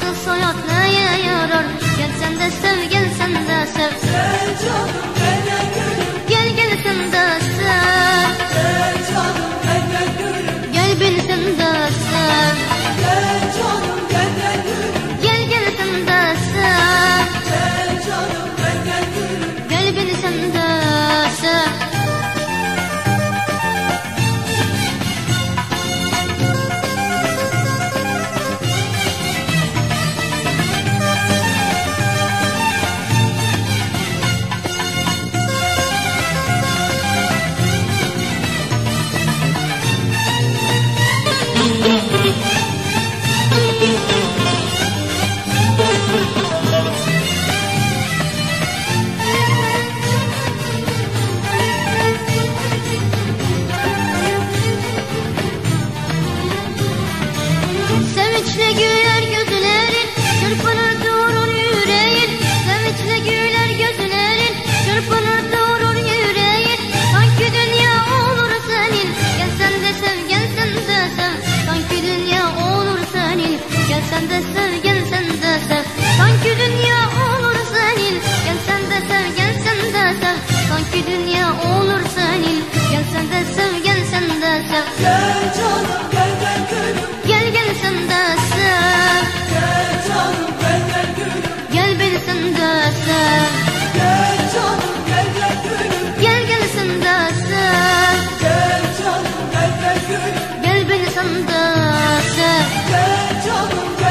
嗯，所有的。Gel canım gel gel gülüm. Gel gel sındasın Gel canım gel gel gülüm. Gel beni sındasın Gel canım gel gel gülüm. Gel gel sındasın Gel canım gel gel gülüm. Gel beni sındasın Gel canım gel